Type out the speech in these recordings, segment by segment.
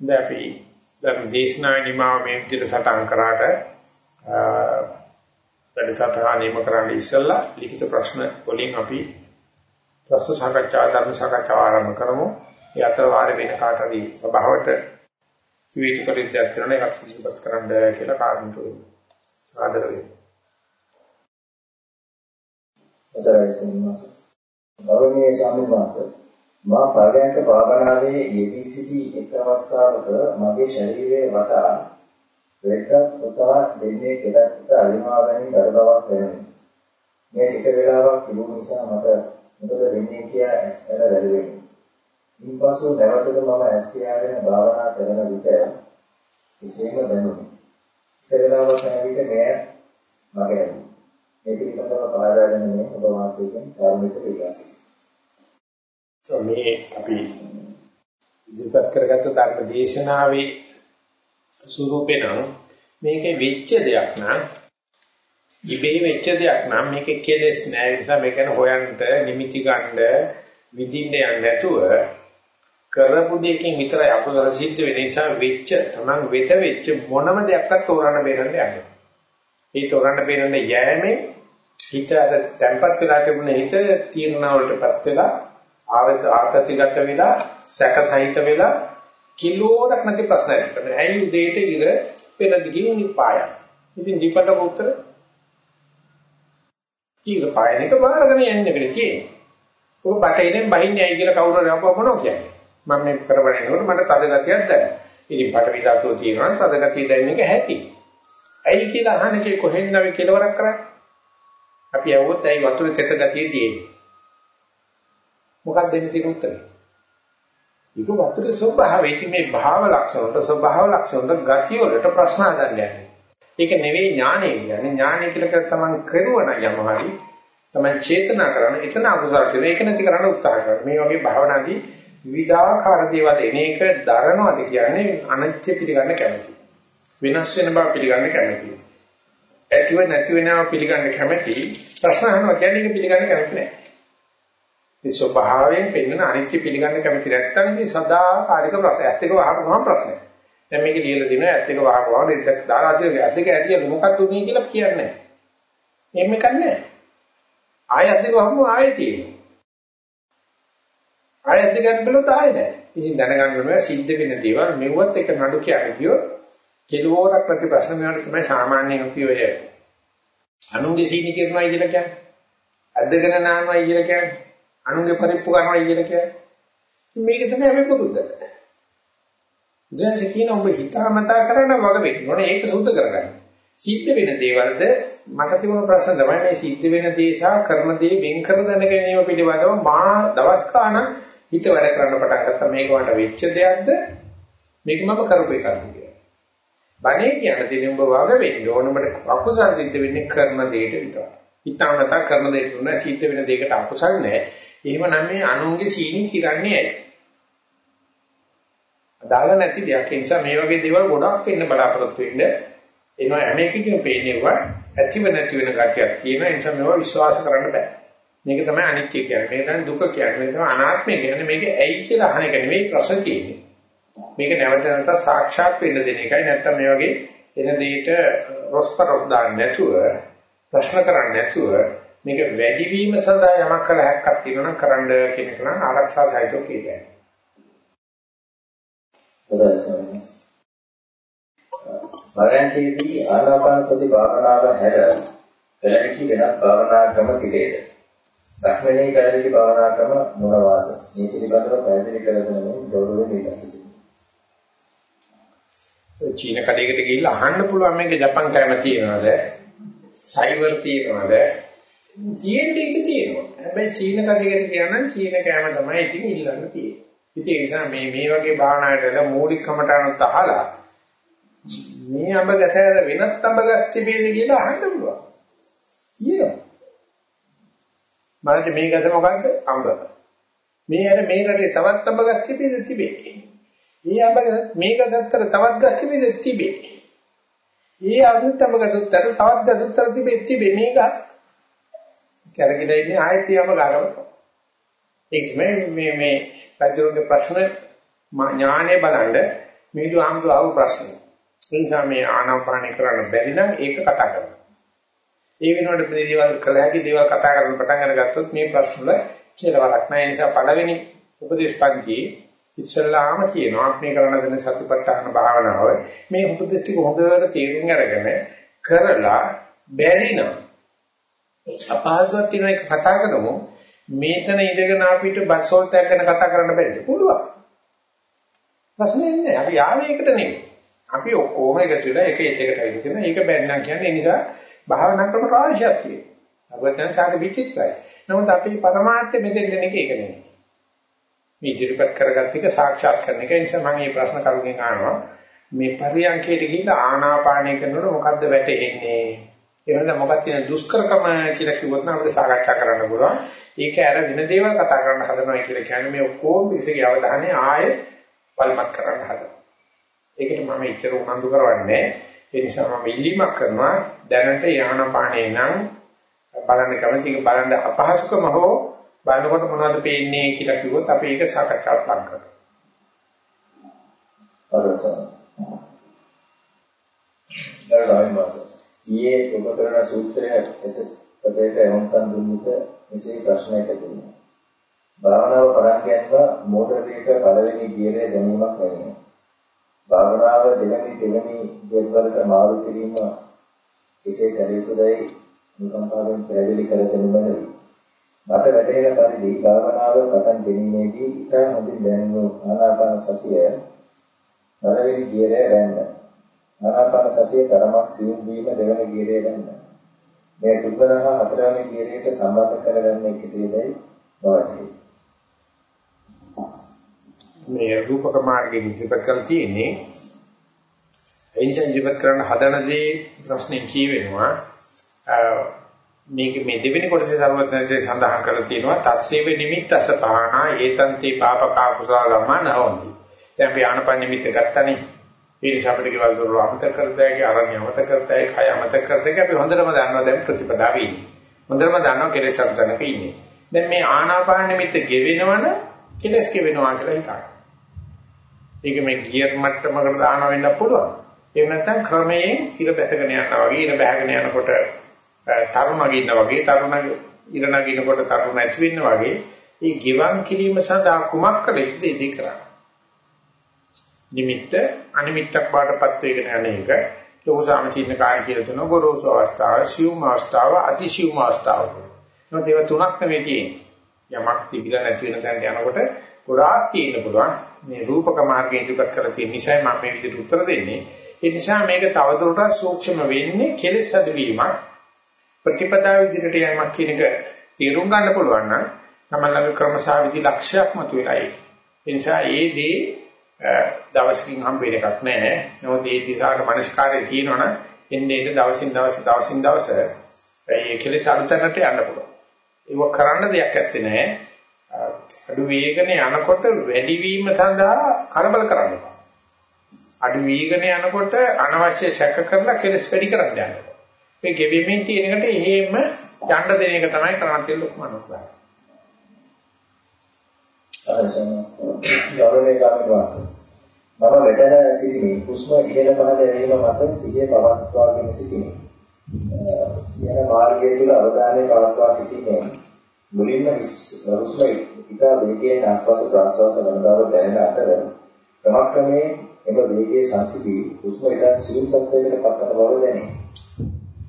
දැන් අපි ධර්ම දේශනාවේ නිමාව මේ විදිහට සටහන් කරාට වැඩසටහන නිම කරන්න ඉස්සෙල්ලා ලිඛිත ප්‍රශ්න වලින් අපි ප්‍රශ්න සාකච්ඡා ධර්ම සාකච්ඡා ආරම්භ කරමු. ඒ අතර වාර වෙන කාට හරි සභාවට කිවිච කරිතයක් කරන එකක් ඉදිරිපත් කරන්න කියලා කාරණා තුනේ. ආදර වෙනවා. අසරයි සම්මාස. ගෞරවනීය ස්වාමීන් වහන්සේ මා පරයන්ක භාවනාවේ යෙදී සිටි එක් අවස්ථාවක මගේ ශරීරයේ වටා වෙද්දක් පුතා දෙන්නේ කෙලක්ට අලිමා වැනි දර බවක් දැනුනි. මේ ටික වේලාවක් තිබුණ නිසා මට මොකද වෙන්නේ කියා ඇස් ඇර වැළුවෙමි. ඉන්පසු නැවතද මම ඇස් පියාගෙන භාවනා කරන විට කිසිම දැනුනි. ටික වේලාවක් යන විට මෙය මගේ මේ පිළිබඳව පහදා ගැනීම ඔබ වහන්සේගෙන් කාරුණික ඉල්ලාසියි. මේ අපි ඉදිරිපත් කරගත්ත ධර්ම දේශනාවේ ස්වරූපේ නම් මේකේ වෙච්ච දෙයක් නම් ඉබේ වෙච්ච දෙයක් නම් මේකේ කෙලෙස් නෑ ඒ නිසා මේකන හොයන්න නිමිති ගන්න විඳින්න යන්නේ නැතුව කරපු දෙයකින් විතරයි අකුසල සිද්ධ වෙන නිසා වෙච්ච තමන් වෙත වෙච්ච මොනම දෙයක්වත් තෝරන්න බේරන්න යන්නේ. ඒ තෝරන්න බේරන්න යෑමෙන් හිත අර තැම්පත් වෙලා තිබුණ හිත තීරණවලටපත් වෙලා ආවත ආතතිගත වෙලා සැකසහිත වෙලා කිලෝරක් නැති ප්‍රශ්න ඇති කරනවා. ඇයි උදේට ඉර පෙර දිගින් නිපාය. ඉතින් දීපට උත්තර කීර පායන එක බාරගෙන යන්නේ කියලා තියෙන්නේ. ඔබ බටේනෙන් බහින්නේ ඇයි කියලා කවුරු හරි අපව මොනෝ කියන්නේ. මම මේ කරබනිනකොට මට තද ගතියක් දැනෙනවා. ඉතින් බට විදාතෝ තියෙනවා තද ගතිය දැනෙන එක ඇති. ඇයි කියලා අහන්නේ කොහෙන්ද අපි කෙලවරක් කරන්නේ? අපි යවුවොත් ඇයි වතුරේ තෙත ගතිය තියෙන්නේ? මොකක්ද දෙන්න තියෙන උත්තරේ? ඒක වතුරේ ස්වභාවය. ඉතින් මේ භාව ලක්ෂණ වලට ස්වභාව ලක්ෂණ වලට ගතිය වලට ප්‍රශ්න හදන්නේ. ඒක නෙවෙයි ඥානය කියන්නේ. ඥානය කියලා කර තමන් කරුවන යමහරි තමයි චේතනා කරන එතන අකුසල කියන ඒක නැති කරන්න උත්සාහ කරනවා. මේ වගේ භාවනාදී විවිධාකාර දේවල් එන එක දරනවාද කියන්නේ අනිත්‍ය පිළිගන්න කැමති. වෙනස් වෙන බව පිළිගන්න කැමති. ඇතිව නැති වෙනව පිළිගන්න කැමති. ප්‍රශ්න අහනවා කියන්නේ ඒක පිළිගන්න කැමති නෑ. මේ ස්වභාවයෙන් පෙන්වන අනිත්‍ය පිළිගන්න කැමති නැත්නම් මේ සදාකාලික ප්‍රශ්න. ඇස් දෙක වහපුවම ප්‍රශ්නයක්. දැන් මේක ලියලා දිනවා ඇස් දෙක වහපුවම දෙයක් දාලා තියෙනවා. ඇස් දෙක ඇරිය මොකක්ද උනේ කියලා කියන්නේ නැහැ. එහෙම එකක් නැහැ. ආයෙ ඇස් දෙක වහපුවම ආයෙ තියෙනවා. ආයෙ ඇස් දෙක බැලුවොත් ආයෙ නැහැ. ඉතින් දැනගන්න ඕනේ සිද්ධ වෙන දේවල් මෙව්වත් එක නඩු කියන්නේ කියෝ කෙලවරක් ප්‍රති ප්‍රශ්න මේවට තමයි සාමාන්‍යයෙන් අපි ඔය අනුන්ගේ සීනි කරනවායි කියලා කියන්නේ. අදගෙන නානවායි කියලා කියන්නේ. අනුන්ගේ පරිප්පු කරනවා කියන එක මේක තමයි අපි පුරුද්ද. දැන් කියන ඔබ හිතාමතා කරන වග වෙන්න ඕනේ ඒක සුද්ධ කරගන්න. සිද්ධ වෙන දේවල්ද මට තිබුණ ප්‍රශ්න තමයි මේ සිද්ධ වෙන දේ සහ කරන දේ වෙන් කර දැන ගැනීම පිළිබඳව මා දවස් ගාන හිත වැඩ කරන්න පටන් ගත්තා මේක මට වෙච්ච දෙයක්ද මේක මම කරපු එකක්ද කියලා. බණේ කියන දේ උඹ වග වෙන්න ඕනේ මට අකුසල් සිද්ධ වෙන්නේ කරන දෙයට විතරයි. හිතාමතා කරන දෙයට උන සිද්ධ වෙන දෙයකට අකුසල් නැහැ. එහෙමනම් මේ අනුන්ගේ සීනි කිරන්නේ ඇයි? අදාළ නැති දෙයක්. ඒ නිසා මේ වගේ දේවල් ගොඩක් එන්න බලාපොරොත්තු වෙන්න එනවා හැම එකකින්ම පේන්නේවා ඇතිව නැති වෙන ගතියක් තියෙන නිසා මේවා විශ්වාස කරන්න බෑ. මේක තමයි අනිත්‍ය කියන්නේ. මේක තමයි දුක කියන්නේ. මේක තමයි අනාත්මය කියන්නේ. මේක ඇයි කියලා අහන එක නෙවෙයි ප්‍රශ්න තියෙන්නේ. මේක නැවත නැවත සාක්ෂාත් වෙන්න දෙන එකයි නැත්තම් මේ වගේ එන දෙයට රොස්පරොස් දාන්න නැතුව ප්‍රශ්න කරන්නේ නැතුව මේක වැඩි වීම සඳහා යමක් කළ හැක්කක් තියෙනවා නම් කරන්න කියන එක නම් ආරක්ෂා සහිතව කියදයි. වරන්තිදී ආනාපාන සති භාවනාව හැර පෙරහැකි වෙනත් භාවනා ක්‍රම පිළිද. සක්මණේ කාර්යයේ භාවනා ක්‍රම මොනවාද? මේ පිළිබඳව පැහැදිලි කර දෙනමින් ගෞරවයෙන් ඉල්ලා සිටිනවා. චීන කඩේකට ගිහිල්ලා අහන්න පුළුවන් මේක ජපන් කෑම තියනවාද? සයිවර් තියනවාද? තියෙන්නේ ඒක තියෙනවා. හැබැයි චීන කඩේකට කියනනම් චීන කෑම තමයි ඉතින් ඉල්ලන්න තියෙන්නේ. ඉතින් ඒ නිසා මේ මේ වගේ භාවනාවකට මූලික කමටහනත් අහලා මේ අඹ ගැසෑර වෙනත් අඹ ගස් තිබේද කියලා අහන්න පුළුවන්. තියෙනවා. මාත් මේ ගස මොකක්ද? අඹ. මේ අර මේ රටේ තවත් අඹ ගස් තිබේද තිබේ. මේ අඹ ගස් මේ ගස් අතර තවත් ගස් තිබේද තිබේ. ඒ අනිත් අඹ ගස් අතර තවත් ගස් අතර තිබේ තිබේ මේ ගස් කැරකිලා ඉන්නේ ආයෙත් යම ගන්නවා. ඒක තමයි මේ මේ පැතිරුගේ ප්‍රශ්න ඥානය බලන්න මේදු ආම්තු ආව ප්‍රශ්නේ. ඒ නිසා මේ ආනාපානය කරන්න බැරි නම් ඒක කතා කරන්න. ඒ වෙනුවට මේ දේවල් කළ හැකි දේවල් කතා කරන්න පටන් අරගත්තොත් මේ ප්‍රශ්න වල කෙලවරක් නැහැ. ඒ නිසා පළවෙනි උපදේශ පන්තියේ ඉස්සල්ලාම කියනවා අපි කරන දෙන සතිපට්ඨාන භාවනාව මේ උපදේශ ටික හොඳට තේරුම් අරගෙන කරලා බැරි නම් අපහසුතාවක් තියෙන එක කතා කරමු මේතන ඉඳගෙන අපිට බස් වලට ගැන කතා කරන්න බැරිද? පුළුවන්. ප්‍රශ්නේ නෑ අපි ආවේ එකට නෙමෙයි. අපි ඔක්කොම එකතු වෙලා එක එකකට ඇවිත් තියෙන ඒක බැන්නා කියන්නේ ඒ නිසා භාවනා ක්‍රම රාශියක් තියෙනවා. අවතන සාක විචිත්‍රයි. නමුත් අපි පරමාර්ථ මෙතෙන් දෙන එක ඒක නෙමෙයි. මේ ඉදිරිපත් කරගත්ත එක සාක්ෂාත් කරන එක. නිසා මම මේ ප්‍රශ්න කරුගෙන් අහනවා මේ පරියන්කයට ගිහිල්ලා ආනාපානය කරනකොට මොකද්ද වැටෙන්නේ? එහෙනම් මොකක්ද තියෙන දුෂ්කරකම කියලා කිව්වොත් නම් අපිට සාකච්ඡා කරන්න පුළුවන්. ඒක ඇර වෙන දේවල් කතා කරන්න හදනවා කියලා කියන්නේ මේ ඔක්කොම පිළිසගේ අවධානය ආයේ වල්මත් කරන්න හදනවා. ඒකට මම ඉච්චර උනන්දු කරවන්නේ ඒ නිසා මම ඉල්ලීමක් කරනවා දැනට යානපාණේ නම් බලන්න කැමති බලන්න අපහසුකම හෝ බලනකොට මොනවද පේන්නේ කියලා කිව්වොත් අපි ඒක සාකච්ඡාවට ලක් කරනවා. අදසන. දර්ශනය ඊයේ ඔබ කරන සූත්‍රය එසපතේට එවන්කම් දුන්නට මෙසේ ප්‍රශ්නයක් ඇතිවෙනවා. භාවනාව පරාක්‍යයන්ව මෝටර වේග පළවෙනි ගියරේ දැනීමක් නෙවෙයි. භාවනාව දෙවෙනි දෙවෙනි ගියර් වලට මාරු කිරීම කෙසේ කළ යුතුදයි නිකම්පාවෙන් පැහැදිලි කර දෙනු බැරි. මට වැටහෙන පරිදි භාවනාව පටන් ගැනීමේදී ඉතා හොඳින් දැනුණු ආනාපාන සතිය පළවෙනි ගියරේ වැන්න. ආනාපාන සතිය තරමක් සියුම් වීම දෙවන ගියරේ ගන්න. මේ තුන්වන හා හතරවෙනි ගියරේට සම්බන්ධ කරගන්නේ කෙසේදයි බලන්න. මේ රූපක මාර්ගයෙන් ඉදිරිපත් කරලා තියෙන්නේ එනිසා ඉදිරිපත් කරන හදනදී ප්‍රශ්නේ කියවෙනවා මේක මේ දෙවෙනි කොටසේ සර්වඥයන්සේ සඳහන් කරලා තියෙනවා තස්සේව නිමිත්තස පහනා ඒතන්ති පාපකා කුසල ධම්මා නවන්ති. දැන් අපි ආනපන නිමිත්ත ගත්තනේ ඒ නිසා අපිට ගෙවල් දොර අමතක කරතයි, අරණ්‍ය අමතක කරතයි, කය අමතක කරතයි අපි හොඳටම දන්නවා දැන් ප්‍රතිපදාවේ ඉන්නේ. හොඳටම දන්නවා කෙලෙස් අර්ධනක ඉන්නේ. දැන් මේ ආනාපාන නිමිත්ත ගෙවෙනවන කෙලස් ගෙවෙනවා කියලා හිතන්න. ඒක මේ ගියර් මට්ටමකට දාන වෙන්න පුළුවන්. එහෙම නැත්නම් ක්‍රමයෙන් ඉර බැසගෙන යනවා වගේ ඉර බැහැගෙන යනකොට තරුණ නගින්න වගේ තරුණ ඉර නගිනකොට තරුණ නැති වෙන්න වගේ මේ ගිවන් කිරීම සඳහා කුමක් කළ යුතුද ඉදී කරන්නේ. නිමිත්ත අනිමිත්තක් බාටපත් වෙගෙන යන එක ලෝක සාමචින්න කාර්ය කියලා තුන ගොරෝසු අවස්ථාව, සියුම් අවස්ථාව, අතිසියුම් අවස්ථාව. මොකද ඒවා තුනක් නෙවෙයි තියෙන්නේ. යමක් තිබිලා නැති වෙන තැනට යනකොට ගොඩාක් තියෙන්න පුළුවන්. මේ රූපක මාර්ගයෙන් ඉදිරිපත් කරලා තියෙන නිසා මම මේ විදිහට උත්තර දෙන්නේ. ඒ නිසා මේක තවදුරටත් සූක්ෂම වෙන්නේ කෙලෙස් අඩවීමක්. ප්‍රතිපදාව විදිහට යෑමක් කියන එක තේරුම් ගන්න පුළුවන් නම් තමයි ළඟ ක්‍රමසාවිදි ලක්ෂයක් මතුවලා ඒ නිසා ඒ දේ දවසකින් හම්බ වෙන එකක් නෑ. නමුත් ඒ දිහාට මනස්කාරය තියෙනවනම් එන්නේ එන්නේ දවසින් දවස දවසින් දවස ඒ කෙලෙස් අලුතකට යන්න පුළුවන්. ඒක කරන්න දෙයක් ඇත්තේ නෑ. අඩු වේගන යනකොට වැඩිවීම සඳහා කරබල කරන්න එපා. අඩු වේගන යනකොට අනවශ්‍ය සැක කරලා කෙලස් වැඩි කරන්න යන්න. මේ ගෙවීමෙන් තියෙන එකට එහෙම යන්න දෙන එක තමයි කරන්න තියෙන ලොකුම අනුසාරය. අවසන් ගෞරවනීය කාර්යවාස මම වැටෙන සිටිනේ හුස්ම ඉහළ පහළ යෑම මත සිහිය පවත්වාගෙන සිටිනේ යන මාර්ගය තුල අවධානය පවත්වා සිටීමෙන් මුලින්ම හුස්ම ඉතා වේගයෙන් ආස්වාස ප්‍රාස්වාස වන බව දැනෙන අතර ක්‍රමක්‍රමයෙන් එම වේගයේ සංසිදී හුස්ම ඉතා සියුම් තත්ත්වයකට පත්වන බව දැනේ.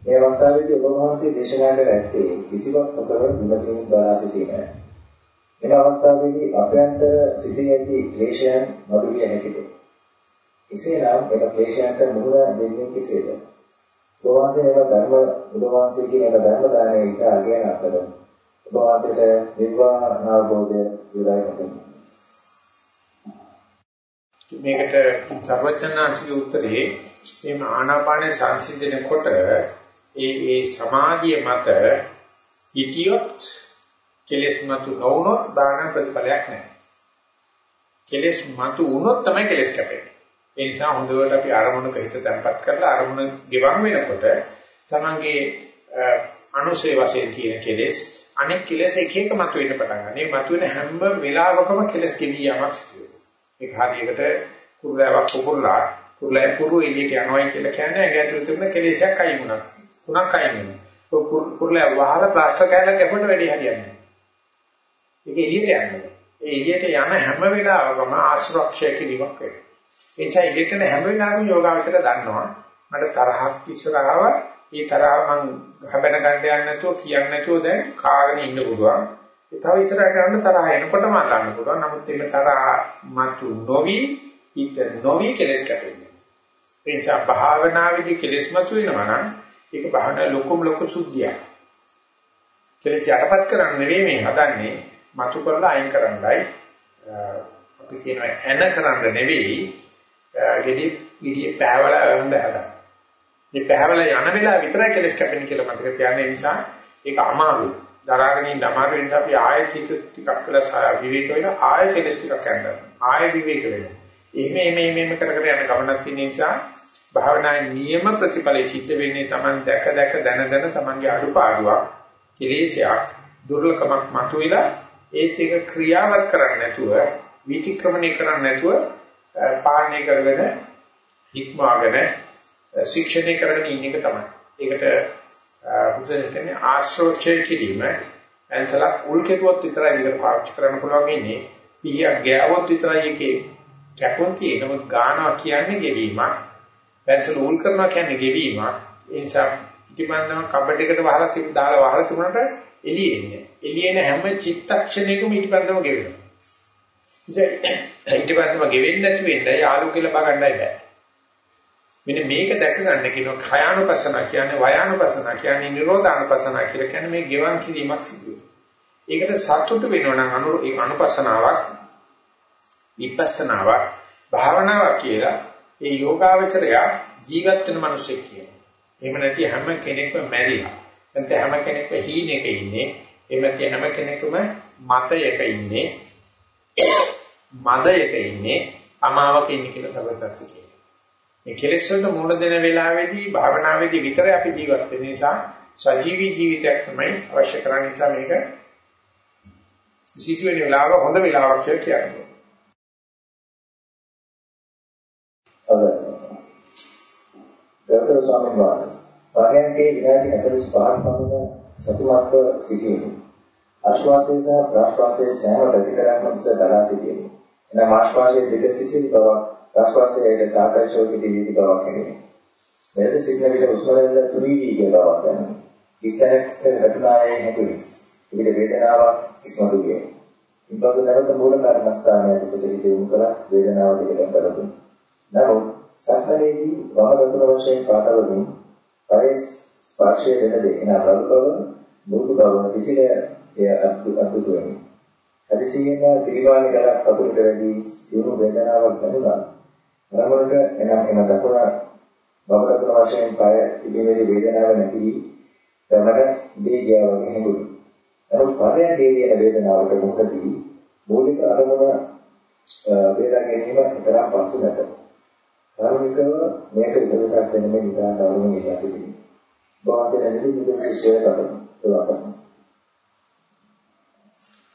මේ අවස්ථාවේදී ඔබ වහන්සේ දේශනා කර ඇත්තේ කිසිවක් නොකර විමසීම බලා සිටීමයි. එම අවස්ථාවේදී අභ්‍යන්තර සිටී ඇති ක්ලේශයන් මතුවිය හැකිද? එසේනම් එම ක්ලේශයන්ට මුහුණ දෙන්නේ කෙසේද? ඔබවහන්සේ එම ධර්ම ඔබවහන්සේ කියන එම ධර්ම දානයේ ඉත අගයන අතර ඔබවහන්සේට නිර්වාණ අවබෝධය විරයි කරගන්න. මේකට සර්වඥාන්සේගේ උත්තරේ මේ ආනාපානේ සංසිඳනකොට ඒ ඒ සමාධිය මත හිටියොත් කෙලෙස් මතු නොවුනොත් දාන ප්‍රතිඵලයක් නැහැ. කෙලෙස් මතු වුනොත් තමයි කෙලෙස් කැපෙන්නේ. ඒ නිසා හොඳට අපි අරමුණක හිත තැම්පත් කරලා අරමුණ ගෙවන් වෙනකොට තමන්ගේ අනුසේ වශයෙන් තියෙන කෙලෙස් අනෙක් කෙලෙස් එක එක මතුවෙන්න පටන් ගන්නවා. මේ මතුවෙන හැම වෙලාවකම කෙලෙස් ගෙවි යamak සිදු වෙනවා. ඒක හරියකට කුරුලෑවක් කුරුලා කුරුලෑ කුරු එළියට යනවා කියලා කියන්නේ ඇඟ ඇතුළේ තිබුණ කෙලෙසයක් අයින් වුණා. තුනක් අයින් වෙනවා. කුරුලෑ වහල ප්ලාස්ටර් කෑල්ලක් ගැහුවට වැඩි හරියන්නේ නැහැ. ඒක එළියට යනවා. ඒ එළියට යන හැම වෙලාවකම ආශ්‍රක්ෂය කිරීමක් වෙනවා. ඒ නිසා එළියට යන හැම වෙලාවකම යෝගාවචර දන්නවා මට තරහක් ඉස්සරහව ඒ තරහ මං හැබැන ගන්න යන්නේ නැතුව කියන්නේ නැතුව දැන් කාගෙන ඉන්න පුළුවන්. ඒ තව ඉස්සරහට යන තරහ එනකොටම අල්ලන්න පුළුවන්. නමුත් මේ තරහ මතු නොවි ඊට නොවි කෙලස් කැපෙන්නේ. ඒ නිසා භාවනාවේදී කෙලස් මතු වෙනවා නම් ඒක භාවනා ලොකුම ලොකු සුද්ධියක්. කෙලස් යටපත් කරන්න නෙවෙයි මේ හදන්නේ මතු කරලා අයින් කරන්නයි. අපි කියනවා එන කරන්න නෙවෙයි ගෙඩි ගෙඩි පෑවලා වුණ හදන්න. මේ පැහැවල යන වෙලාව විතරයි කෙලස් කැපෙන්නේ කියලා මතක තියාගන්න නිසා ඒක අමාරුයි. දරාගෙන ඉන්න අමාරු නිසා අපි ආයෙත් ටිකක් කළා විවේක වෙන ආයෙ කෙලස් ටිකක් ගන්නවා. ආයෙ විවේක වෙනවා. එහෙම එහෙම එහෙම කර කර යන ගමනක් තියෙන නිසා භාවනාවේ නියම ප්‍රතිඵලෙ සිද්ධ වෙන්නේ Taman දැක දැක දන දන Tamanගේ අඩුපාඩුවක් කෙලෙසයක් දුර්ලකමක් මතුවෙලා ඒත් එක ක්‍රියාවත් කරන්නේ නැතුව විතික්‍රමණය කරන්නේ නැතුව පාලනය කරගෙන ඉක්මවාගෙන ශික්ෂණය කරගෙන ඉන්න එක තමයි. ඒකට බුදුන් කියන්නේ ආශ්‍රෝක්ෂය කිරීම. එන්සලක් උල් කෙරුවොත් විතරයි මේක පාවිච්චි කරන්න පුළුවන් ඉන්නේ. පිහියක් ගෑවොත් විතරයි ඒකේ කැපුම් තියෙනම ගානවා කියන්නේ ගෙවීමක්. පැන්සල් උල් කරනවා කියන්නේ ගෙවීමක්. ඒ නිසා ඉටිමන්දම කබඩ් එකට වහලා තිබු දාලා වහලා තිබුණාට එළියේ එන්නේ. එළියේ එන හැම චිත්තක්ෂණයකම ඉටිපන්දම ගෙවෙනවා. ඉතින් ඉටිපන්දම ගෙවෙන්නේ නැති වෙන්නේ ආලෝකය ලබා ගන්නයි බෑ. මෙන්න මේක දැක ගන්න කියනවා khයානුපසන කියන්නේ වයානුපසන කියන්නේ නිරෝධානුපසන කියලා කියන්නේ මේ ගෙවන් කිරීමක් සිදු ඒකට සතුට වෙනවා නම් අනු ඒක අනුපසනාවක් විපස්සනාවක් භාවනාවක් කියලා ඒ යෝගාවචරය ජීවත් වෙන මිනිසෙක් කියනවා. එහෙම නැති හැම කෙනෙක්ම මැරිලා. නැත්නම් හැම කෙනෙක්ම හීනෙක ඉන්නේ. එහෙම නැති හැම කෙනෙක්ම මතයක ඉන්නේ. මදයක ඉන්නේ. අමාවක ඉන්නේ කියලා සබතක්ස කියනවා. මේ කෙලෙස් වලට මුහුණ දෙන වෙලාවේදී භාවනාවේදී විතරයි අපි ජීවත් වෙන නිසා සජීවී ජීවිතයක් තමයි අවශ්‍ය කරන්නේ නිසා මේක සිටුවෙන වෙලාව හොඳ වෙලාවක් කියලා කියන්නේ. ගෞතම ස්වාමීන් වහන්සේ පරයන්කේ විනාඩි 45ක් පමණ සතුටුමත්ව සිටීමේ ආශ්වාසය සහ ප්‍රාශ්වාසය සෑම ප්‍රතිකරණයක්ම උස දරා සිටීමේ එනම් ආශ්වාසයේ දෙක සිසිල් බවක් ප්‍රශ්වාසයේ සාකච්ඡාවක දීවිති බවක් හැදෙනවා. මෙලෙස සිටින විට හුස්ම රැල්ල තුනී වී ගිය බවක් දැනෙනවා. ඉස්තනට වැටුණායේ හැදුනි. විවිධ වේදනාවක් ඉස්මතු ගියේ. ඉන්පසු නැවත මූල කර්මස්ථානයේ සිට යොමු කර වේදනාව දෙකට බලතුන්. නමුත් සක්මනේදී වම දකුණ වශයෙන් පාතවමින් පරේ ස්පර්ශයේ වෙන දේ එන රළු බව මුදු බව සිසිල එය අද්භූත අද්භූත වෙනවා. හදිසියෙම පිළිවාණි ගලක් අතුරට වැඩි සියුණු වේදනාවක් දැනුණා. නරමුණට එනම් එන දකුණ බබලතුන වශයෙන් පය තිබීමේදී වේදනාවක් නැති තමට දීගය වගේ හැඟුණි. නමුත් පරයන් දේවියන වේදනාවට මුහුණදී මූලික අරමුණ වේදනා ගැනීම විතරක් පසු නැත. කාර්මිකව මේක විදසක් වෙන මේ නිදාන අවුරුම ඉලා සිටිනවා. වාසය නැති විදිහට ශිෂ්‍යය කරනවා.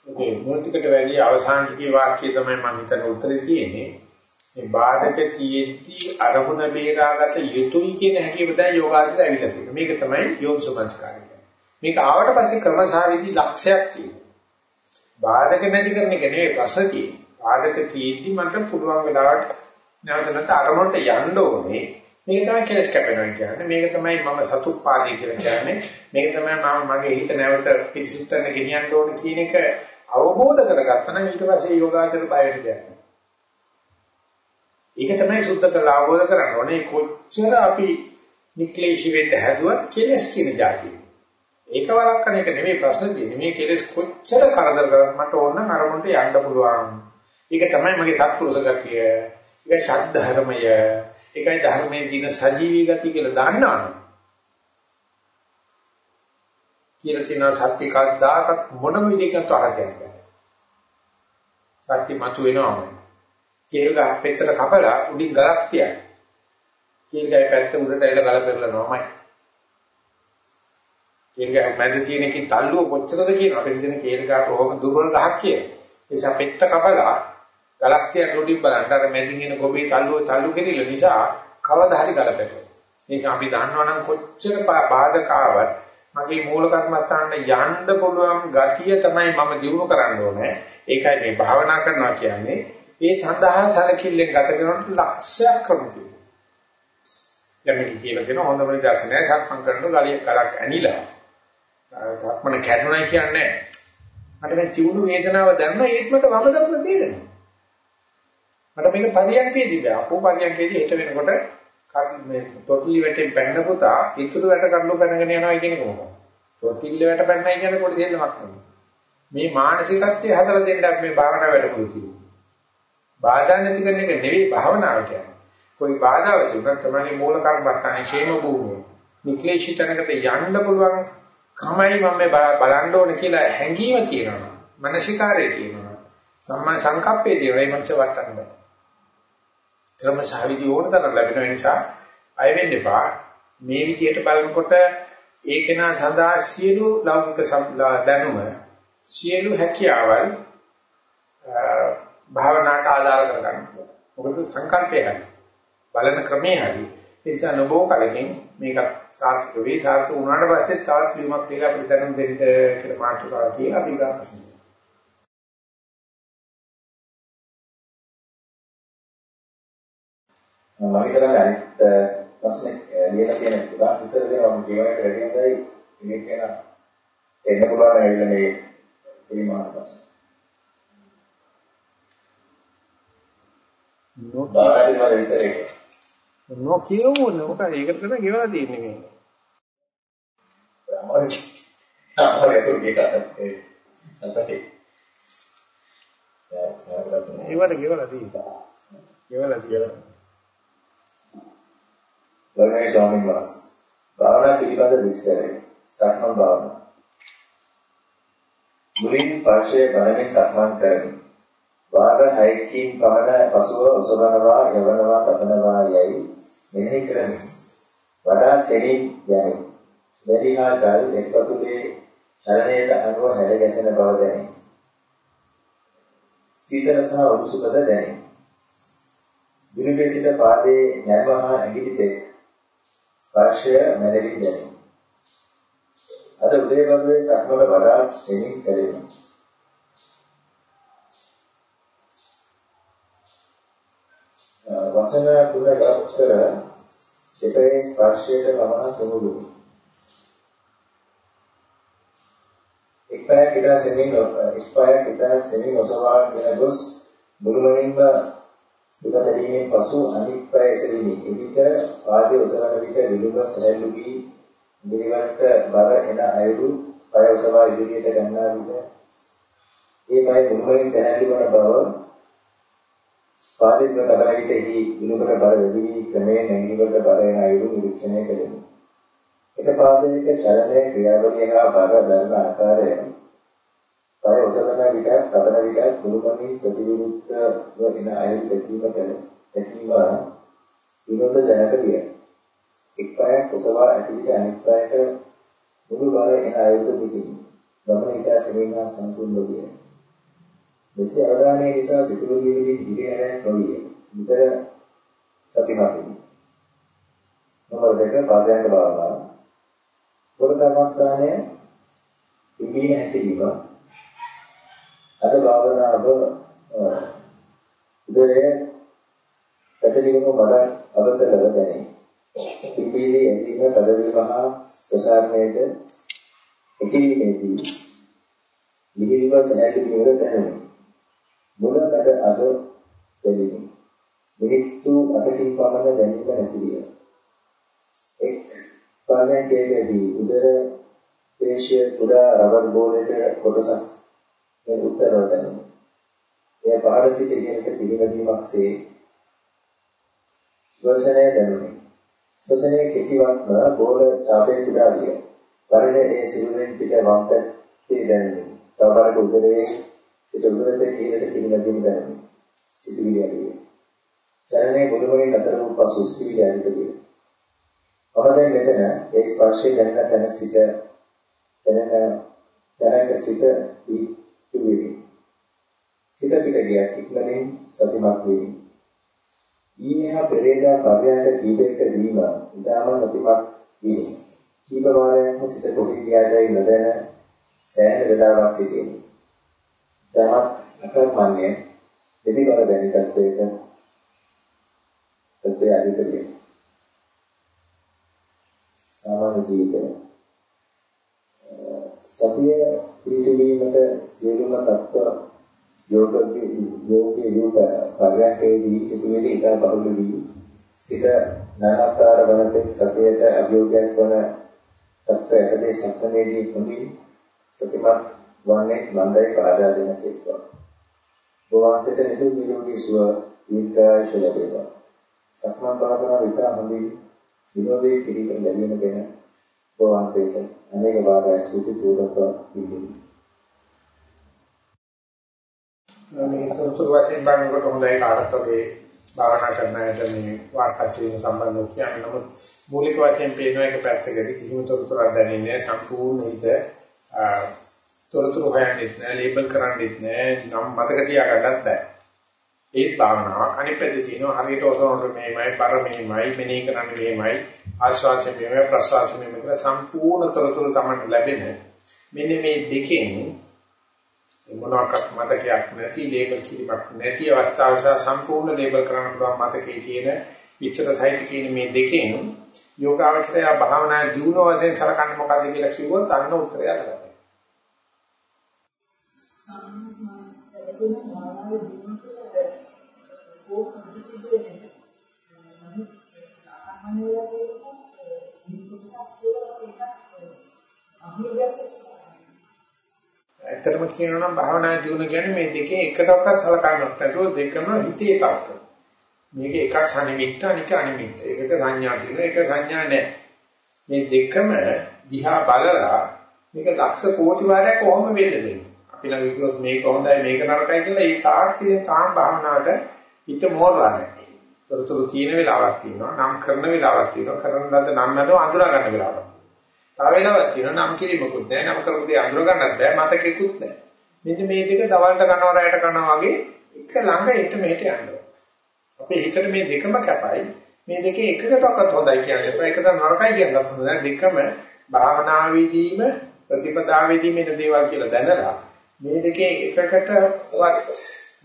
මේ මූලිකට වැඩි අවසාන කිය වාක්‍යය තමයි මම හිතන උත්තරේ තියෙන්නේ. මේ බාධක තියෙද්දි අරමුණ බේරාගත යුතුයි කියන හැකියාව දැන් යෝගාචරය ඇවිල්ලා තියෙනවා. මේක තමයි යෝගසමස්කාරය. මේක ආවට පස්සේ ක්‍රමසාරීදී ලක්ෂයක් තියෙනවා. බාධක නැති කරන එක නෙවෙයි ප්‍රශ්න තියෙන්නේ. බාධක තියෙද්දි මට පුළුවන් වෙලාවට නැවත නැවත අරමුණට යන්න ඕනේ. මේක තමයි කෙලස් කැපෙනවා කියන්නේ. මේක තමයි මම සතුප්පාදී කියලා කියන්නේ. මේක තමයි මම මගේ හිත නැවත පිරිසිදුතන ගෙනියන්න ඕනේ කියන එක අවබෝධ කරගත්තා නම් ඊට පස්සේ යෝගාචර බය වෙන්න දෙයක් නෑ. ඒක තමයි සුද්ධ කරලා අවබෝධ කරගන්න ඕනේ කොච්චර අපි නික්ලේශී වෙන්න හැදුවත් කෙලස් කියන જાතිය. ඒක වළක්වන එක නෙමෙයි ප්‍රශ්න තියෙන්නේ. මේ කෙලස් කොච්චර කරදර කරත් මට ඕන නම් අරමුණට යන්න පුළුවන්. ඒක තමයි මගේ තත්පුරුෂ ගතිය. ඒක ශබ්දධර්මය. ඒකයි ධර්මයේ තියෙන සජීවී ගතිය කියලා දන්නවනේ. කියලා තියෙන සත්‍ය කද්දාකත් මොනම විදිහකට අහගන්න. සත්‍ය මතු වෙනවම. කේල් ගහ පෙත්තට කපලා උඩින් ගලක් තියයි. කේල් ගහේ පැත්ත උඩට ඇවිල්ලා ගල පෙරලනවාමයි. කේල් ගහ මැද තියෙන කී තල්ලුව කොච්චරද කියන අපිට දෙන කේල් ගහ කොහොම දුර්වල ගහක් කිය. ඒ නිසා පෙත්ත කපලා ගලක් තියන රොටි බලන්න අර මැදින් එන ගොබේ තල්ලුව තල්ලු කෙරිල නිසා කවදා හරි ගලපැටවෙනවා. ඒක අපි දන්නවා නම් කොච්චර බාධකාවක් මගේ මූල කර්මස්ථානට යන්න පුළුවන් ගතිය තමයි මම දිනු කරන්න ඕනේ. ඒකයි මේ භාවනා කරනවා කියන්නේ. ඒ සඳහා සැලකිල්ලෙන් ගත කරනකොට ලක්ෂයක් ක්‍රම තියෙනවා. දැන් මේක කියලා කියන හොඳම නිදර්ශනය සක්මන් කරනකොට ගලිය කරක් ඇනිලා. සක්මන කැඩුණයි කියන්නේ මට මේ චිවුණු වේදනාව දැනුණා ඒත් මට වම දකුණ තේරෙනවා. මට මේක පරියන්කේදී බෑ. අපෝ පරියන්කේදී හිට වෙනකොට මේ තොටිලි වැටෙන් පැන්න පුතා ඉතුරු වැට කරලු පැනගෙන යනවා කියන කොහොමද? තොටිලි වැට පැන්නයි කියන්නේ පොඩි දෙන්නමක් නෙමෙයි. මේ මානසිකත්වය හදලා දෙන්න අපි මේ භාවනා වැඩපොළු තියෙනවා. බාධා නැති කරන එක නෙවෙයි භාවනාව කියන්නේ. કોઈ බාධා වෙච්ච උනත් තමයි මූල කර්මස්ථානේ ෂේම භූමිය. නික්ලේශී තැනකට යන්න පුළුවන් කමයි මම මේ බලන්න ඕන කියලා හැඟීම තියෙනවා. මානසිකාරය තියෙනවා. සම්මා සංකප්පේ තියෙනවා. ඒ මංච වටන්නේ. ක්‍රම සාවිදි ඕන තරම් ලැබෙන නිසා අය වෙන්න එපා. මේ විදියට බලනකොට ඒකේනා සඳහා සියලු ලෞකික දැනුම සියලු හැකියාවල් භාවනාවට ආධාර කරගන්න. මොකද සංකල්පය හරි. බලන ක්‍රමය හරි. ඒ නිසා නබෝ කලකින් මේක සාර්ථක වෙයි. සාර්ථක වුණාට පස්සේ තවත් ලියුමක් කියලා අපිට දැනුම් දෙන්න කියලා මාතෘකාව කියලා අපි ගන්නවා. මම හිතන්නේ අනිත් ප්‍රශ්නේ ලියලා තියෙන පුතා විස්තර දෙනවා මම කියවන්නට රෙඩි හොඳයි මේක කියන එන්න පුළුවන් ඇවිල්ලා මේ පිළිමාන ප්‍රශ්න. බාරදී මම විස්තරේ නෝ කියමු නෝක ඒකට තමයි ගෙවලා තියෙන්නේ මේ. අමාරුයි. අමාරුයි ඒක ඒ සම්පසේ. ඒවට ගෙවලා තියෙනවා. ගෙවලා තියෙනවා. ගෞරවනීය ස්වාමීන් වහන්සේ. භාවනා පිළිබඳ විස්තරය. සක්මන් භාවනාව. මුලින් පාර්ශ්වයේ බලමින් සක්මන් කරමි. වාර 6කින් පමණ පසුව ඔසවනවා, යවනවා, තබනවා යයි මෙනෙහි කරමි. වඩා සෙමින් යමි. මෙරිහා ගල් එක්වතුලේ චලනයට අනුව හැඩ ගැසෙන බව දැනේ. සීතල සහ උණුසුමද දැනේ. විරිපේ සිට පාදයේ නැවහා ඇඟිලි තෙක් ස්පර්ශය මැනවින් දැනේ. අද උදේ වගේ සක්මල වඩා සෙමින් කෙරෙමි. වචන තුන ගත කර සිතේ ස්පර්ශයට පමණ තුමුදුමි. එක් පැයක් ඉඳලා සෙමින් එක් පැයක් ඉඳලා සෙමින් ඔසවාගෙන ගොස් මුළුමනින්ම සුගත වීමෙන් පසු අනිත් පය එසෙමිනි. එවිට පාදයේ ඔසවන විට විලුඹ සැහැල්ලු වී දිවිවට බර එන අයුරු පය ඔසවා ඉදිරියට ගන්නා විට ඒ පය මුළුමනින් සැහැල්ලු වන බව පාදයේ තබන විට එහි විලුඹට බර වැඩි වී ක්‍රමයෙන් ඇඟිලිවලට බර එන අයුරු නිරීක්ෂණය කෙරෙමි. එක පාදයක චලනයේ ක්‍රියාවලිය හා බර දරන ආකාරය පය ඔසවන විට තබන විට මුළුමනින් ප්‍රතිවිරුද්ධව එන අයුරු දැකීමට දැකීම විනෝද ජනක විය. එක් පයක් ඔසවා ඇති විට අනෙක් පයක මුළු බර එන අයුරු පිටින් ගමන ඊට සෙමිනා සංසුන් ලෝකිය. මෙසේ අවධානය නිසා සිතුරු වීමේ ඉරියව්ව නොවිය. විතර සතිමත් වෙමි. නම්බර දෙක පාදයන්ක භාවනාව. පොර කර්මස්ථානය ඉබීම හැකිලිම අද භාවනාව උදේ පැටලීම මඩ අවතලව දැනේ. පිපිලි ඇදීම තදවීම හා ප්‍රසාරණයට එකීමේදී මිහිරිව සැහැල්ලු වීමර දැනෙනවා. මුල මැද අග දෙලිනි. මිනිත්තු 8කින් පමණ දැනීම නැති විය. එක් පාරයන්කේදී උදර පේශිය පුරා රබර් බෝලයක කොටසක් මේ උත්තරව දැනෙනවා. එය පහළ සිට ඉහළට පිළිගැනීමක්සේ ශ්වසනය දැනුනි. ශ්වසනයේ කෙටිවත්ම බෝල ඡාපේ කුඩා විය. වරිණ ඒ සිරුරෙන් පිට වම් පැත්තේ දැනුනි. තව වරක උදරයේ සිට උදරයට කීලට පිළිගැනීම දැනුනි. සිතුවිලි ඇවිල්ලා. චලනයේ මුළුමනින් අතර වූ පසු සිතුවිලි ඇවිල්ලා. මම දැන් මෙතන ඒ ස්පර්ශය දැනෙන තැන සිට දැනෙන තැනක සිට පිවිවි. සිත පිට ගියක් ඉක්මනින් සතිමත් වෙමි. ඊමහා පෙරේදා පරයන්ට කීපයකදීම ඉතාම සතිමත් වීමි. කීප වාරයක්ම සිත කොහේ ගියාදයි නොදැන සෑහෙන වේලාවක් සිටිමි. තමත් අකර්මන්නේ දෙවිවර දැනි තත්වයක තත්වය අධිකලිය. සාමාන්‍ය ජීවිතය සතිය පිළිවීමට සියලුම තත්ත්ව යෝගයේ යෝගයේ යෝග පරයන්කේදී සිටුවේදී ඉතා බහුල වී සිත නානතර වනතේ සතියට අභියෝගයක් වන තත්ත්වයකදී සම්පන්නේදී හොඳින් සතිමත් වන්නේ මන්දයි පාදා දෙන සේක්වා. බෝවාන්සට නිදුක් නිරෝගී සුව දීර්ඝායුෂ ලැබේවා. සක්මන් භාවනාව විතර හොඳින් විනෝදයේ කිරීම ලැබීම ගැන බෝවාන්සට අනේක වාරයක් සූති පූර්වක ඉල්ලුමි. මේ තොරතුරු වශයෙන් බලනකොට හොඳයි කාටත් වගේ භාවනා කරන අයට මේ වාර්තා කිරීම සම්බන්ධව කියන්නේ. නමුත් මූලික වශයෙන් පේන එක පැත්තකදී කිසිම තොරතුරක් දැනෙන්නේ නැහැ. සම්පූර්ණ හිත තොරතුරු හොයන්නෙත් නැහැ ලේබල් කරන්නෙත් නැහැ. නම් මතක තියාගන්නත් බෑ. ඒත් භාවනාවක්. අනිත් පැත්තේ තියෙනවා හරියට ඔසවනට මේමයි පර මේමයි මෙනෙහි කරන්නේ මේමයි. ආශ්වාසය මේමයි ප්‍රශ්වාසය මේමයි කියලා සම්පූර්ණ තොරතුරු තමයි ලැබෙන මෙන්න මේ දෙකෙන් මොනවාක්වත් මතකයක් නැති ලේබල් කිරීමක් නැති අවස්ථාව සම්පූර්ණ ලේබල් කරන්න පුළුවන් මතකයේ තියෙන විචතර සහිත කියන මේ දෙකෙන් යෝගාවචරය භාවනා ජීවන වශයෙන් සලකන්නේ මොකද්ද කියලා කිව්වොත් අන්න උත්තරය ලැබෙනවා. සාමාන්‍යයෙන් භාවනාවේ දිනුනකොට ඕක සිද්ධ වෙන්නේ. මම සාමාන්‍ය වෙලාවට ඇත්තටම කියනවා නම් භාවනා ජීවන කියන්නේ මේ දෙකේ එකටවත් සලකන්නත් නැතුව දෙකම හිතේ එකක්. මේක එකක් සනිමිත්ත අනික අනිමිත්ත. ඒකට සංඥා තියෙනවා ඒක සංඥා නැහැ. මේ දෙකම දිහා බලලා මේක ලක්ෂ කෝටි වාරයක් කොහොම වෙන්න දෙන්නේ. අපි ළඟ කිව්වොත් මේක හොඳයි මේක නරකයි කියලා ඒ තාක්තිය තාම භාවනාවට හිත මෝරලා නැහැ. තොරතුරු තියෙන වෙලාවක් තියෙනවා නම් කරන වෙලාවක් තියෙනවා කරන ලද නම් නැතුව අඳුරා ගන්න වෙලාවක්. තව වෙලාවක් තියෙනවා නම් කිරීමකුත් නැහැ නම් කරපු දේ අඳුර ගන්නත් බෑ මතකෙකුත් නැහැ. මෙන්න මේ දෙක දවල්ට කරනවා රැයට කරනවා වගේ එක ළඟ හිට මෙහෙට යනවා. අපේ හිතට මේ දෙකම කැපයි. මේ දෙකේ එකකටවත් හොඳයි කියන්නේ එපා. එකට නරකයි කියන්නත් හොඳ නැහැ. දෙකම භාවනාවේදීම ප්‍රතිපදාවේදීම එන දේවල් කියලා දැනලා මේ දෙකේ එකකට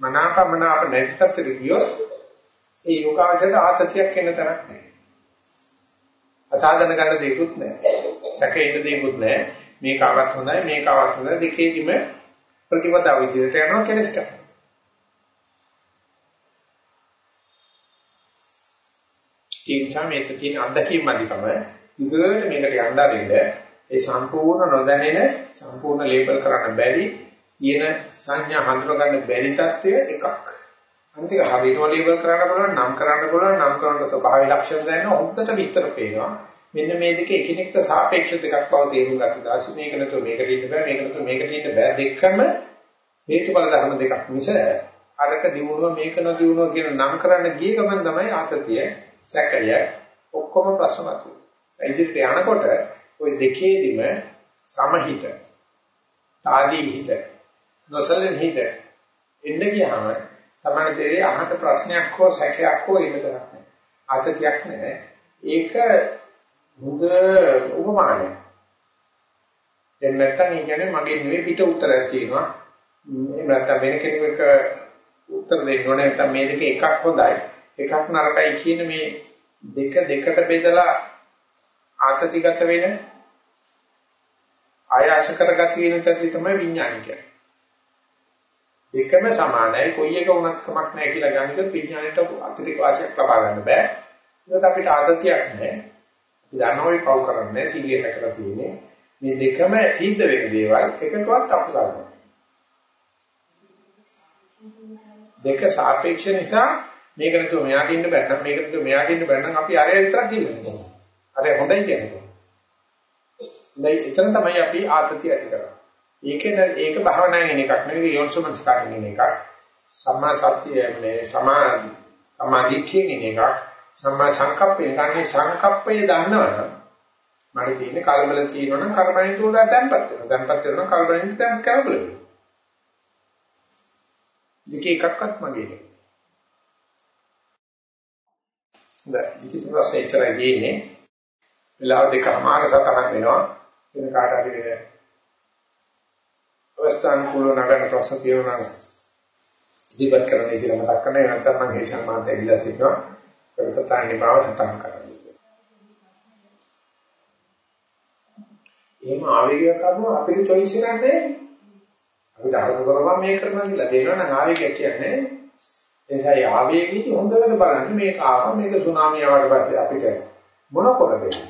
මනාපමනාප නැති තත්ත්වෙට ගියොත් ඒ යෝගාවචරයට ආතතියක් එන්න තරක් නැහැ. අසාධන ගන්න දෙයක්වත් නැහැ. සැකේට දෙයක්වත් නැහැ. මේකවත් හොඳයි මේකවත් හොඳයි දෙකේදිම ප්‍රතිපදාව විදිහට යනවා කෙලස් කරනවා. ඒ මේක තියෙන අත්දැකීම් අධිකම ඉතින් මේකට යන්න අරින්න ඒ සම්පූර්ණ නොදැනෙන සම්පූර්ණ ලේබල් කරන්න බැරි තියෙන සංඥා හඳුනා ගන්න බැරි තත්ත්වය එකක්. අන්තික හරියටම ලේබල් කරන්න පුළුවන් නම් කරන්න පුළුවන් නම් කරන ස්වභාවය ලක්ෂණ දැනන හොද්දට විස්තර පේනවා. මෙන්න මේ දෙක එකිනෙකට සාපේක්ෂ දෙකක් බව තේරුම් ගන්න දාසි මේක නතෝ මේකට ඉන්න බෑ මේක නතෝ මේකට ඉන්න බෑ දෙකම හේතුඵල ධර්ම දෙකක් මිස අරක දිනුව මේක නොදිනුව කියන නම් කරන්න ගිය ගමන් තමයි ආතතිය සැකය ඔක්කොම ප්‍රශ්න මතුවේ. ඉදිරියට යනකොට ওই දෙකේදිම සමහිත තාදී හිත නොසලෙන් හිත එන්න ගියාම තමයි තේරෙන්නේ අහන්න ප්‍රශ්නයක් හෝ සැකයක් හෝ එහෙම කරක් නැහැ. ආතතියක් නැහැ. ඒක මුද උපමානයක්. දැන් නැත්තම් ඒ කියන්නේ මගේ නෙවෙයි පිට උත්තරයක් තියෙනවා. එහෙම නැත්තම් වෙන කෙනෙකුට උත්තර දෙන්න ඕනේ නැත්තම් මේ දෙක එකක් හොඳයි. එකක් නරකයි කියන මේ දෙක දෙකට බෙදලා ආතතිගත වෙන ආයාස කරගති වෙන තත්ත්වය තමයි විඥානික. දෙකම සමානයි කොයි එක වුණත් කමක් නැහැ කියලා ගන්නකොට විඥාණයට අතිරේක වාසියක් ලබා ගන්න බෑ. ඒකට අපිට ආදතියක් නැහැ. අපි දන්නවා මේ පව් කරන්නේ සීලිය රැකලා තියෙන්නේ. මේ දෙකම සිද්ධ වෙන දේවල් එකකවත් අකුසල දෙක සාපේක්ෂ නිසා මේක නේද මෙයාට ඉන්න බෑ නම් මේක නේද මෙයාට ඉන්න බෑ නම් අපි අරය විතරක් ගිල්ලනවා. අරය හොඳයි කියන්නේ. දැන් එතන තමයි අපි ආතතිය ඇති කරන්නේ. ඒකෙන් ඒක භාවනාවෙන් එකක් නෙවෙයි යෝනිසමස්කාරයෙන් එකක්. සම්මා සත්‍යය මේ සමා සමාධියෙන් එකක්. සම්මා සංකප්පේ ගන්නේ සංකප්පය දන්නවනම් මට තියෙන කලබල තියෙනවනම් කර්මණිට උඩ තැම්පත් වෙනවා. තැම්පත් වෙනවා කලබලින් තැම් කලබල වෙනවා. දෙක එකක්වත් මගේ නෙවෙයි. දැන් ඉතින් ප්‍රශ්න එච්චරයි තියෙන්නේ. වෙලාව දෙකමාර සතහන් වෙනවා. වෙන කාට හරි වෙන අවස්ථාන කුල නගන ප්‍රශ්න තියෙනවා නම් ඉදිරිපත් කරන්න කියලා මතක් කරන්න නැත්නම් මම හේෂන් මාතේ ඉල්ලා සිටිනවා. කරතතාන්නේ බව සටහන් කරන්න. එහෙම ආවේගයක් කරනවා අපේ choice එකක් නැහැ. අපිට අරමුණු කරපම් මේක කරනවා කියලා දෙනවනම් ආවේගයක් කියන්නේ එනිසා ආවේගීදී හොඳට බලන්න මේක ආවා මේක සුනාමිය ආවට පස්සේ අපිට මොන කරදේ.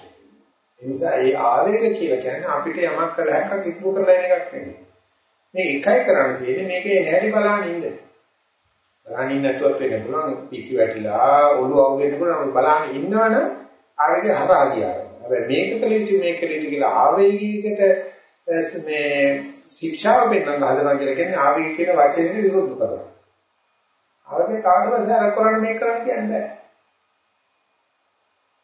ඒ නිසා ඒ ආවේග කියලා කියන්නේ අපිට යමක් කළ හැක්කක් ඉතුරු කරලා එන එකක් නෙමෙයි. මේ එකයි කරන්න තියෙන්නේ මේකේ නැහැටි බලන්න ඉන්න. බලන්න ඉන්න නැතුවත් වෙන්න පුළුවන් පිසි වැටිලා ඔළුව අවු වෙන්න පුළුවන් බලන්න ඉන්නවනම් ආවේගය හරහා ගියා. හැබැයි මේක කළ යුතු මේක කළ යුතු කියලා ආවේගයකට මේ ශික්ෂාව දෙන්න හදනවා කියලා කියන්නේ ආවේගය කියන වචනේ විරුද්ධ කරනවා. ආවේගය කාටවත් සාර කරන්න මේක කරන්න කියන්නේ බෑ.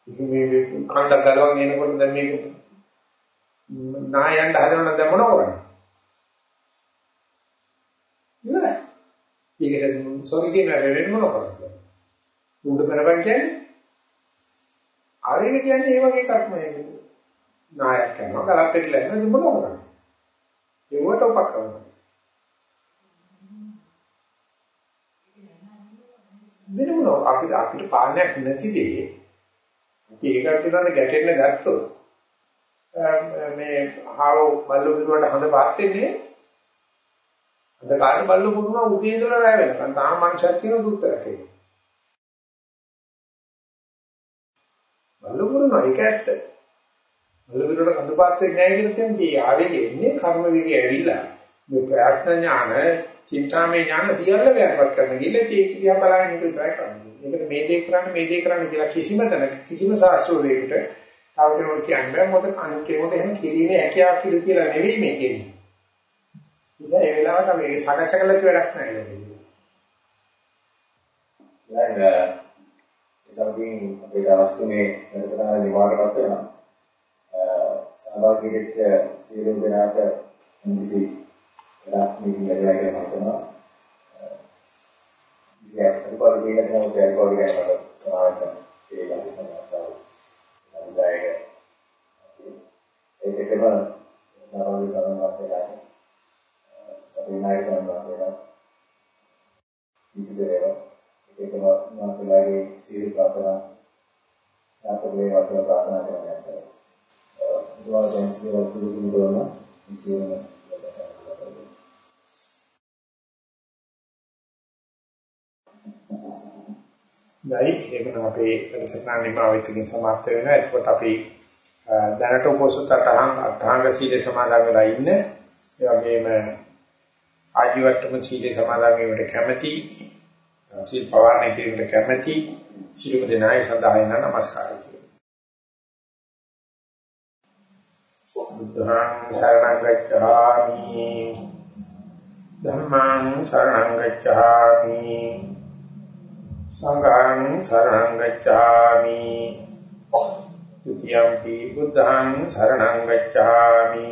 ඉතින් මේ කණ්ඩ ගලවගෙන එනකොට දැන් මේක නායයන්ට හදනවනම් දැන් මොනව කරන්නේ? නෑ. ඒකට සෝරි කියන වෙන මොනව කරන්නේ? උඩ කරපන් කියන්නේ ආවේගය කියන්නේ ඒ වගේ එකක් නෙවෙයි. නායක කරනවා ගලක් පිටලා එනවා මොනව කරන්නේ? ඒවට උපක්‍රම. වෙන මොනවා අපිට අපිට පාලනයක් නැති දෙයේ අපි ඒකට කියනවා ගැටෙන්න ගත්තොත් මේ හාව බල්ලු පිරුවට හොඳ පාත් වෙන්නේ අද කාලේ බල්ලු පුරුණ උදේ ඉඳලා රැ වෙනකන් තාම මනුෂ්‍යත් කියන දුක්තරක් ඒක. බල්ලු පුරුණ ඒක ඇත්ත. බල්ලු පිරුවට හොඳ පාත් වෙන්නේ නැහැ කියලා කියන්නේ ආවේගෙ එන්නේ කර්ම වේගය ඇවිල්ලා මේ ප්‍රඥා ඥාන චින්තාමය ඥාන සියල්ල ව්‍යාප්ත කරන ගිල්ල ඒක දිහා බලන එක විතරයි කරන්නේ. ඒකට මේ දේ කරන්න මේ දේ කරන්න කියලා කිසිම තැනක කිසිම ශාස්ත්‍රෝදයකට තව කෙනෙකුට කියන්න බෑ මොකද අනිත් කෙනෙකුට එහෙම කිරීමේ හැකියාවක් ඉඳ කියලා නෙවෙයි මේ කියන්නේ. නිසා ඒ වෙලාවට මේ සාකච්ඡා කළත් වැඩක් නැහැ නේද? දැන් ඉතින් අපේ දවස් තුනේ වැඩසටහන නිවාඩුවක් වෙනවා. සහභාගී වෙච්ච සියලු දෙනාට කිසි වැඩක් මේකින් වැඩලා කියලා මම හිතනවා. ඉතින් අනිවාර්ය දෙයක් නෝ දැන් කොහොමද සමාවෙන්න ඒ ලස්සන අවස්ථාව. අනිදායක ඒකකම නරෝගේ සමන්වාසයලා අපේ නායක සමන්වාසයලා ඉතිදේවා ඒකම වාසලාගේ සීල ප්‍රාර්ථනා සාපදේ වතුන ප්‍රාර්ථනා කරන ඇසල. ඒ වගේ දැන් සියලු කුරුතුරු කරන ඉසියන දැයි ඒකනම් අපේ වැඩසටහන නිමාවෙත්කින් සමාප්ත වෙනවා. එතකොට අපි දැනට උපෝසත අටහන් අටහංග සීල සමාදන් වෙලා ඉන්න. ඒ වගේම ආජීවට්ටම සීල සමාදන් වීමට කැමැති. සීල් පවාරණය කිරීමට කැමැති. සිළුම දෙනායි සඳහා එන නමස්කාරය බුද්ධං සරණං ගච්ඡාමි ධම්මං සරණං ගච්ඡාමි සංඝං සරණං ගච්ඡාමි ဒုတိယံ පි බුද්ධං සරණං ගච්ඡාමි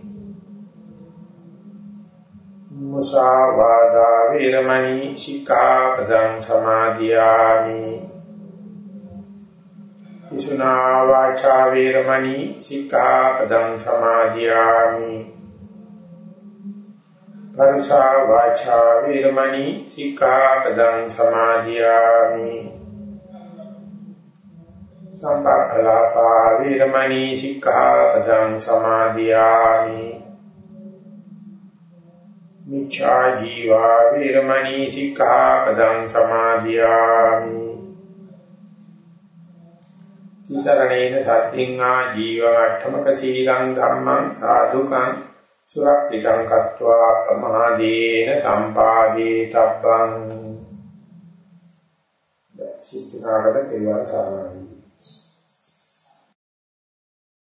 මුසාවාදා වේරමණී සික්ඛාපදං සමාදියාමි. විසුනා වාචා වේරමණී සික්ඛාපදං සමාදියාමි. පරුෂා වාචා වේරමණී සික්ඛාපදං සමාදියාමි. සම්පක්ඛලාපා වේරමණී සික්ඛාපදං සමාදියාමි. මිච්ඡා ජීවා වේරමණී සික්ඛාපදං සමාදියාමි. තිසරණේන සද්ධින් ආ ජීවමට්ඨමක සීලං ධම්මං සාදුකං සුරක්ෂිතං කତ୍වා ප්‍රමාදේන සම්පාදේ තබ්බං. සිස්තිනාගත කෙරුවන් සාරණයි.